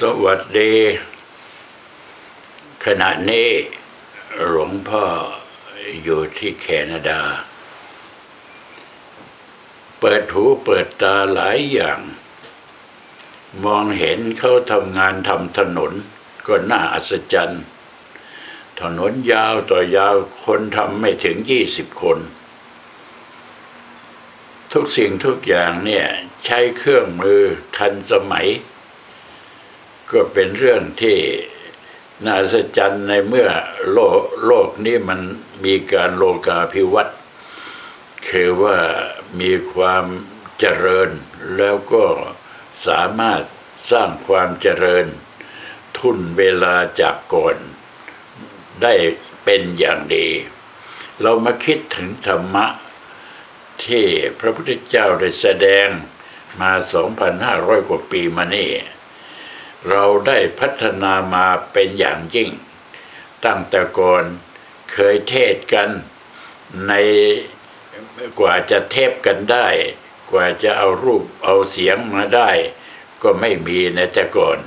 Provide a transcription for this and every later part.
สวัสดี ขณะนี้หลวงพ่ออยู่ที่แคนาดา เปิดหูเปิดตาหลายอย่าง มองเห็นเขาทำงานทำถนน ก็น่าอัศจรรย์ ถนนยาวต่อยาวคนทำไม่ถึงยี่สิบคน ทุกสิ่งทุกอย่างเนี่ย ใช้เครื่องมือทันสมัย ก็เป็นเรื่องที่น่าอัศจรในเมื่อโลกโลกนี้มันมีการโลกาภิวัตน์คือว่ามีความเจริญแล้วก็สามารถสร้างความเจริญ ทุนเวลาจากก่อนได้เป็นอย่างดี เรามาคิดถึงธรรมะที่พระพุทธเจ้าได้แสดงมา 2,500 กว่าปีมานี่ เราได้พัฒนามาเป็นอย่างยิ่ง ตั้งแต่ก่อนเคยเทศกันในกว่าจะเทปกันได้ กว่าจะเอารูปเอาเสียงมาได้ ก็ไม่มีในแต่ก่อน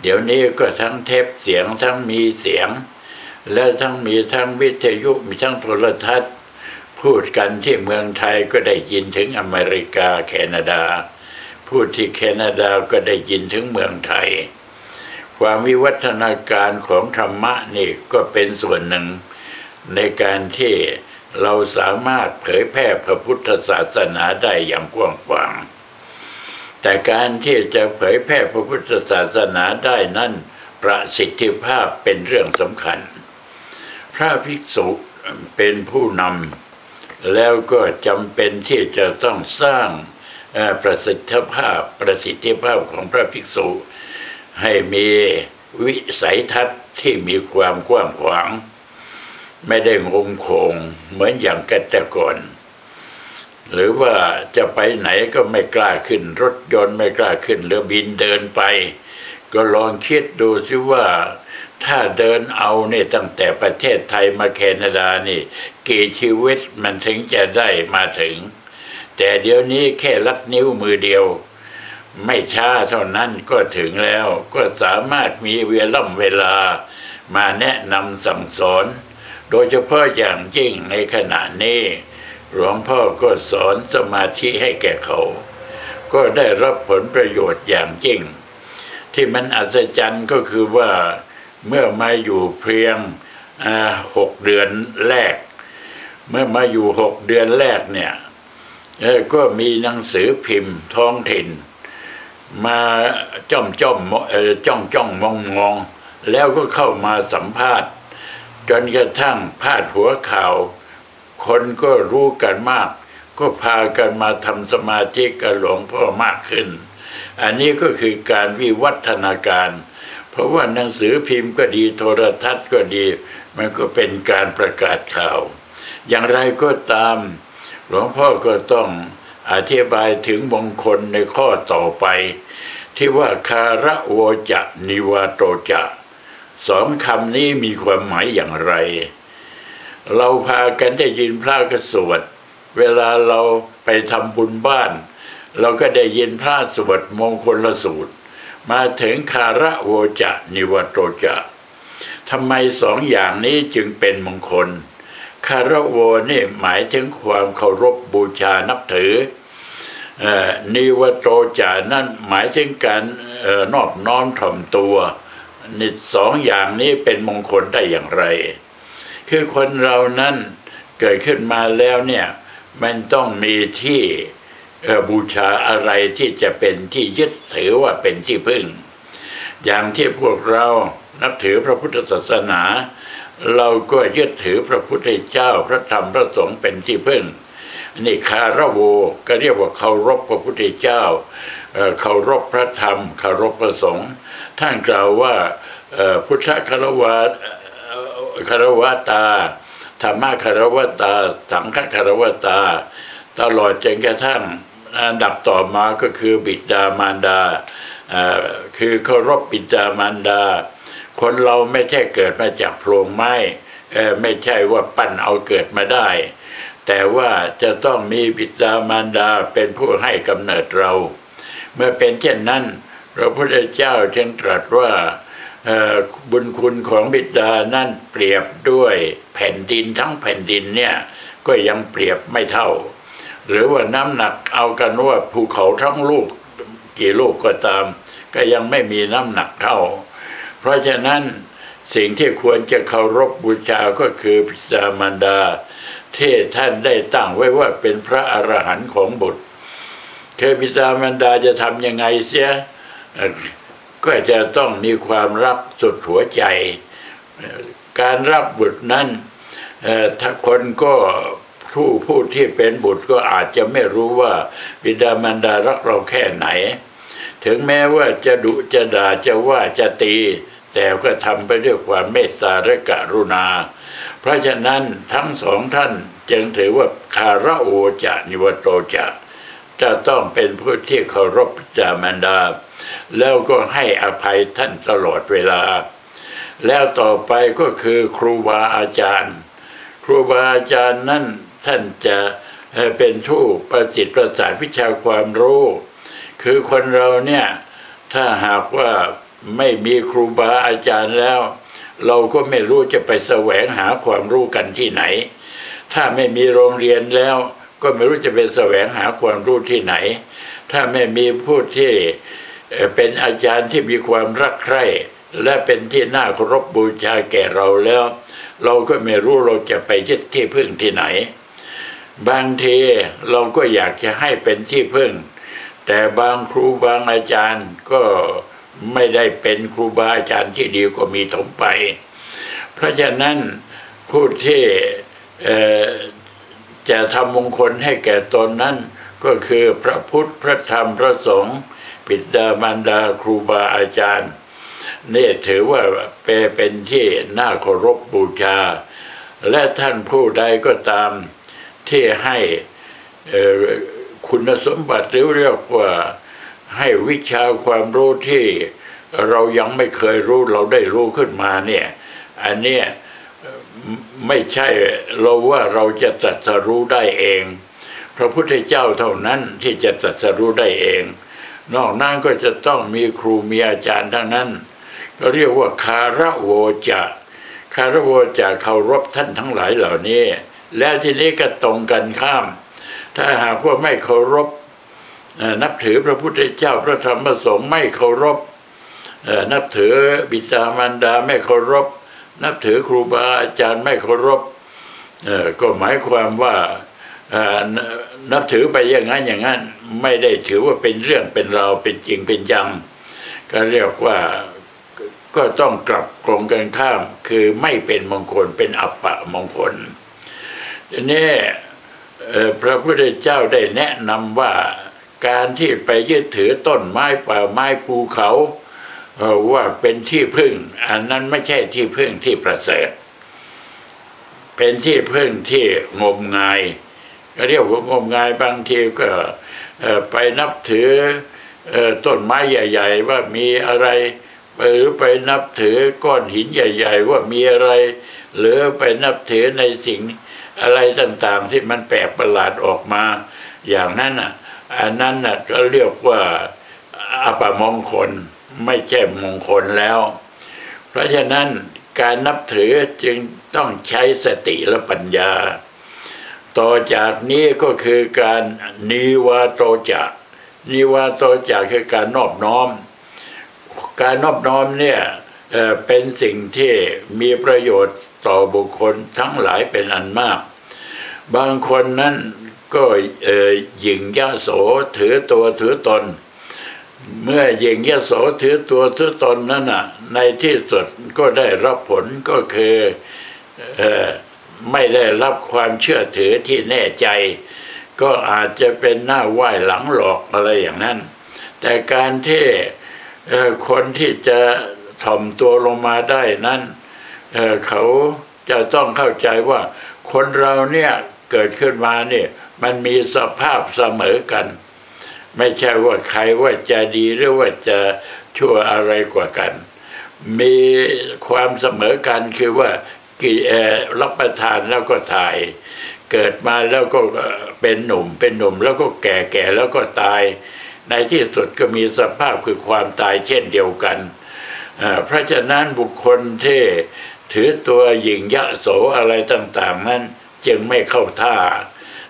เดี๋ยวนี้ก็ทั้งเทปเสียงทั้งมีเสียง และทั้งมีทั้งวิทยุมีทั้งโทรทัศน์ พูดกันที่เมืองไทยก็ได้ยินถึงอเมริกาแคนาดา พูดที่แคนาดาก็ได้ยินถึงเมืองไทย ความวิวัฒนาการของธรรมะนี่ก็เป็นส่วนหนึ่ง ในการที่เราสามารถเผยแพร่พระพุทธศาสนาได้อย่างกว้างขวางแต่การที่จะเผยแพร่พระพุทธศาสนาได้นั้นประสิทธิภาพเป็นเรื่องสำคัญ พระภิกษุเป็นผู้นำแล้วก็จำเป็นที่จะต้องสร้าง ประสิทธิภาพประสิทธิภาพของพระภิกษุ ให้มีวิสัยทัศน์ที่มีความกว้างขวาง ไม่ได้งมโคงเหมือนอย่างกันแต่ก่อนหรือว่าจะไปไหนก็ไม่กล้าขึ้น รถยนต์ไม่กล้าขึ้นเรือบินเดินไป ก็ลองคิดดูสิว่าถ้าเดินเอาเนี่ยตั้งแต่ประเทศไทยมาแคนาดานี่ กี่ชีวิตมันถึงจะได้มาถึง แต่เดี๋ยวนี้แค่ลัดนิ้วมือเดียว ไม่ช้าเท่านั้นก็ถึงแล้ว ก็สามารถมีเวล่ำเวลามาแนะนำสั่งสอน โดยเฉพาะอย่างยิ่งในขณะนี้ หลวงพ่อก็สอนสมาธิให้แก่เขา ก็ได้รับผลประโยชน์อย่างยิ่ง ที่มันอัศจรรย์ก็คือว่าเมื่อมาอยู่เพียงหกเดือนแรก เมื่อมาอยู่หกเดือนแรกเนี่ย ก็มีหนังสือพิมพ์ท้องถิ่น มาจ้อมจ้อมจ้องจ้องมองมองแล้วก็เข้ามาสัมภาษณ์ จนกระทั่งพาดหัวข่าว คนก็รู้กันมาก ก็พากันมาทำสมาธิกับหลวงพ่อมากขึ้น อันนี้ก็คือการวิวัฒนาการ เพราะว่าหนังสือพิมพ์ก็ดีโทรทัศน์ก็ดี มันก็เป็นการประกาศข่าว อย่างไรก็ตาม หลวงพ่อก็ต้องอธิบายถึงมงคลในข้อต่อไป ที่ว่าคาระโวจะนิวาโตจะสองคำนี้มีความหมายอย่างไร เราพากันได้ยินพระกสวดเวลาเราไปทำบุญบ้าน เราก็ได้ยินพระสวดมงคลสูตร มาถึงคาระโวจะนิวาโตจะทำไมสองอย่างนี้จึงเป็นมงคล คารวะนี่หมายถึงความเคารพบูชานับถือนิวโตจานั่นหมายถึงการอนอบน้อมถ่อมตัวนี่สองอย่างนี้เป็นมงคลได้อย่างไร คือคนเรานั้นเกิดขึ้นมาแล้วเนี่ยมันต้องมีที่บูชาอะไรที่จะเป็นที่ยึดถือว่าเป็นที่พึ่ง อย่างที่พวกเรานับถือพระพุทธศาสนา เราก็ยึดถือพระพุทธเจ้าพระธรรมพระสงฆ์เป็นที่พึ่งนี่คาระโวก็เรียกว่าเคารพพระพุทธเจ้าเคารพพระธรรมเคารพพระสงฆ์ท่านกล่าวว่าพุทธคารวะคารวะตาธรรมะคารวะตา สังฆคารวะตา ตลอดจนกระทั่งอันดับต่อมาก็คือบิดามารดาคือเคารพบิดามารดา คนเราไม่ใช่เกิดมาจากโพรงไม้ไม่ใช่ว่าปั้นเอาเกิดมาได้ แต่ว่าจะต้องมีบิดามารดาเป็นผู้ให้กำเนิดเรา เมื่อเป็นเช่นนั้นพระพุทธเจ้าจึงตรัสว่าบุญคุณของบิดานั่นเปรียบด้วยแผ่นดินทั้งแผ่นดินเนี่ยก็ยังเปรียบไม่เท่า หรือว่าน้ำหนักเอากันว่าภูเขาทั้งลูกกี่ลูกก็ตาม ก็ยังไม่มีน้ำหนักเท่า เพราะฉะนั้นสิ่งที่ควรจะเคารพบูชาก็คือพิจามารดา ที่ท่านได้ตั้งไว้ว่าเป็นพระอรหันต์ของบุตรเคยพิจามารดาจะทำยังไงเสีย ก็จะต้องมีความรักสุดหัวใจ การรับบุตรนั้นถ้าคนก็ผู้ผู้ที่เป็นบุตรก็อาจจะไม่รู้ว่าบิดามารดารักเราแค่ไหน ถึงแม้ว่าจะดุจะด่าจะว่าจะตี แต่ก็ทำไปด้วยความเมตตาและกรุณา เพราะฉะนั้นทั้งสองท่านจึงถือว่าคาระโอจะนิวโตจะจะต้องเป็นผู้ที่เคารพจามารดา แล้วก็ให้อภัยท่านตลอดเวลา แล้วต่อไปก็คือครูบาอาจารย์ ครูบาอาจารย์นั่นท่านจะเป็นผู้ประจิตประสานวิชาความรู้ คือคนเราเนี่ยถ้าหากว่า ไม่มีครูบาอาจารย์แล้ว เราก็ไม่รู้จะไปแสวงหาความรู้กันที่ไหน ถ้าไม่มีโรงเรียนแล้ว ก็ไม่รู้จะไปแสวงหาความรู้ที่ไหน ถ้าไม่มีผู้ที่เป็นอาจารย์ที่มีความรักใคร่และเป็นที่น่าเคารพบูชาแก่เราแล้ว เราก็ไม่รู้เราจะไปยึดที่พึ่งที่ไหน บางทีเราก็อยากจะให้เป็นที่พึ่ง แต่บางครูบางอาจารย์ก็ ไม่ได้เป็นครูบาอาจารย์ที่ดีก็มีถมไป เพราะฉะนั้นผู้ที่จะทำมงคลให้แก่ตนนั้น ก็คือพระพุทธพระธรรมพระสงฆ์ปิดามันดาครูบาอาจารย์นี่ถือว่าเป็นที่น่าเคารพบูชา และท่านผู้ใดก็ตามที่ให้คุณสมบัติหรือเรียกว่า ให้วิชาความรู้ที่เรายังไม่เคยรู้เราได้รู้ขึ้นมาเนี่ยอันเนี้ยไม่ใช่เราว่าเราจะตรัสรู้ได้เอง พระพุทธเจ้าเท่านั้นที่จะตรัสรู้ได้เอง นอกนั้นก็จะต้องมีครูมีอาจารย์ทั้งนั้นก็เรียกว่าคาระโวจะคาระโวจะเคารพท่านทั้งหลายเหล่านี้ แล้วทีนี้ก็ตรงกันข้าม ถ้าหากว่าไม่เคารพ นับถือพระพุทธเจ้าพระธรรมพระสงฆ์ไม่เคารพนับถือบิดามารดาไม่เคารพ นับถือครูบาอาจารย์ไม่เคารพก็หมายความว่านับถือไปอย่างนั้นอย่างนั้น ไม่ได้ถือว่าเป็นเรื่องเป็นราวเป็นจริงเป็นจังก็เรียกว่าก็ต้องกลับกรงกันข้ามคือไม่เป็นมงคลเป็นอัปปะมงคลทีนี้พระพุทธเจ้าได้แนะนำว่า การที่ไปยึดถือต้นไม้ป่าไม้ภูเขาว่าเป็นที่พึ่ง อันนั้นไม่ใช่ที่พึ่งที่ประเสริฐ เป็นที่พึ่งที่งมงายเรียกว่างมงายบางทีก็ไปนับถือต้นไม้ใหญ่ ๆ ว่ามีอะไรหรือไปนับถือก้อนหินใหญ่ ๆ ว่ามีอะไร หรือไปนับถือในสิ่งอะไรต่างๆ ที่มันแปลกประหลาดออกมาอย่างนั้นอะ อันนั้นน่ะก็เรียกว่าอัปมงคลไม่ใช่มงคลแล้ว เพราะฉะนั้นการนับถือจึงต้องใช้สติและปัญญา ต่อจากนี้ก็คือการนิวาโตจักนิวาโตจักคือการนอบน้อม การนอบน้อมเนี่ยเป็นสิ่งที่มีประโยชน์ต่อบุคคลทั้งหลายเป็นอันมาก บางคนนั้น ก็หยิ่งยะโสถือตัวถือตน เมื่อหยิ่งยะโสถือตัวถือตนนั้นน่ะ ในที่สุดก็ได้รับผลก็คือไม่ได้รับความเชื่อถือที่แน่ใจ ก็อาจจะเป็นหน้าไหว้หลังหลอกอะไรอย่างนั้น แต่การที่คนที่จะถ่อมตัวลงมาได้นั้นเขาจะต้องเข้าใจว่าคนเราเนี่ยเกิดขึ้นมาเนี่ย มันมีสภาพเสมอกัน ไม่ใช่ว่าใครว่าจะดีหรือว่าจะชั่วอะไรกว่ากัน มีความเสมอกันคือว่ากี่รับประทานแล้วก็ตาย เกิดมาแล้วก็เป็นหนุ่ม เป็นหนุ่มแล้วก็แก่แก่แล้วก็ตาย ในที่สุดก็มีสภาพคือความตายเช่นเดียวกันเอ่อเพราะฉะนั้นบุคคลที่ถือตัวหญิงยะโสอะไรต่าง ๆ นั้นจึงไม่เข้าท่า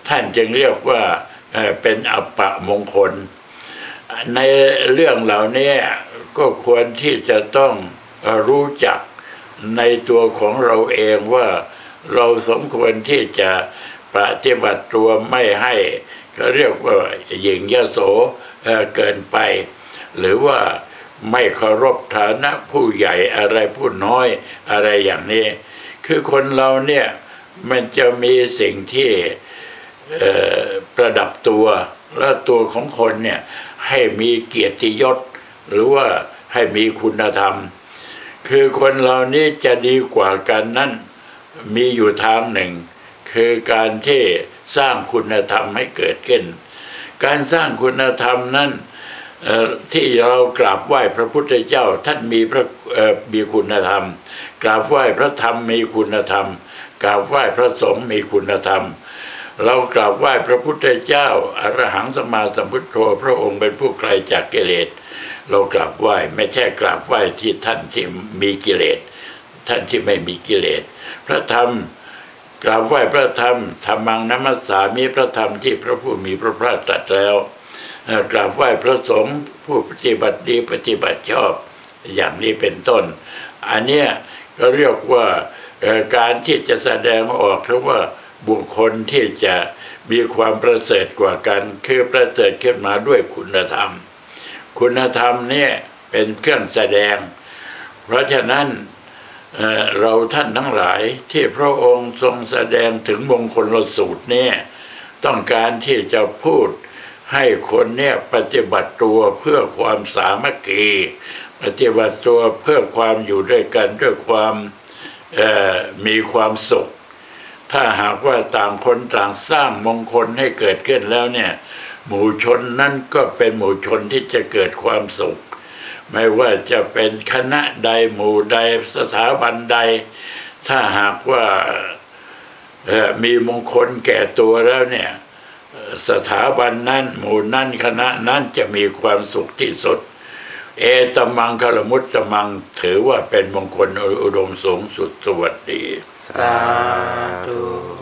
ท่านจึงเรียกว่าเป็นอัปปะมงคล ในเรื่องเหล่านี้ก็ควรที่จะต้องรู้จักในตัวของเราเองว่าเราสมควรที่จะปฏิบัติตัวไม่ให้เขาเรียกว่าหญิงยโสเเกินไป หรือว่าไม่เคารพฐานะผู้ใหญ่อะไรผู้น้อยอะไรอย่างนี้ คือคนเราเนี่ยมันจะมีสิ่งที่ ประดับตัวและตัวของคนเนี่ยให้มีเกียรติยศ หรือว่าให้มีคุณธรรม คือคนเหล่านี้จะดีกว่ากันนั่นมีอยู่ทางหนึ่ง คือการที่สร้างคุณธรรมให้เกิดขึ้น การสร้างคุณธรรมนั้นที่เรากราบไหว้พระพุทธเจ้าท่านมีพระมีคุณธรรม กราบไหว้พระธรรมมีคุณธรรม กราบไหว้พระสงฆ์มีคุณธรรม เรากราบไหว้พระพุทธเจ้าอรหังสมาสัมพุทโธพระองค์เป็นผู้ไกลจากกิเลส เรากราบไหว้ไม่ใช่กราบไหว้ที่ท่านที่มีกิเลส ท่านที่ไม่มีกิเลส พระธรรมกราบไหว้พระธรรมธรรมังนัมสสามีพระธรรมที่พระผู้มีพระภาคตรัสแล้วกราบไหว้พระสงฆ์ผู้ปฏิบัติดีปฏิบัติชอบอย่างนี้เป็นต้น อันเนี้ยก็เรียกว่าการที่จะแสดงออกเพราะว่า บุคคลที่จะมีความประเสริฐกว่ากัน คือประเสริฐขึ้นมาด้วยคุณธรรม คุณธรรมเนี่ยเป็นเครื่องแสดง เพราะฉะนั้นเราท่านทั้งหลายที่พระองค์ทรงแสดงถึงมงคลสูตรเนี่ยต้องการที่จะพูดให้คนเนี่ยปฏิบัติตัวเพื่อความสามัคคีปฏิบัติตัวเพื่อความอยู่ด้วยกันด้วยความมีความสุข ถ้าหากว่าต่างคนต่างสร้างมงคลให้เกิดขึ้นแล้วเนี่ย หมู่ชนนั้นก็เป็นหมู่ชนที่จะเกิดความสุข ไม่ว่าจะเป็นคณะใดหมู่ใดสถาบันใด ถ้าหากว่ามีมงคลแก่ตัวแล้วเนี่ย สถาบันนั้นหมู่นั้นคณะนั้นจะมีความสุขที่สุด เอตมังคลมุตตมังถือว่าเป็นมงคลอุดมสูงสุดสวัสดี สาธุ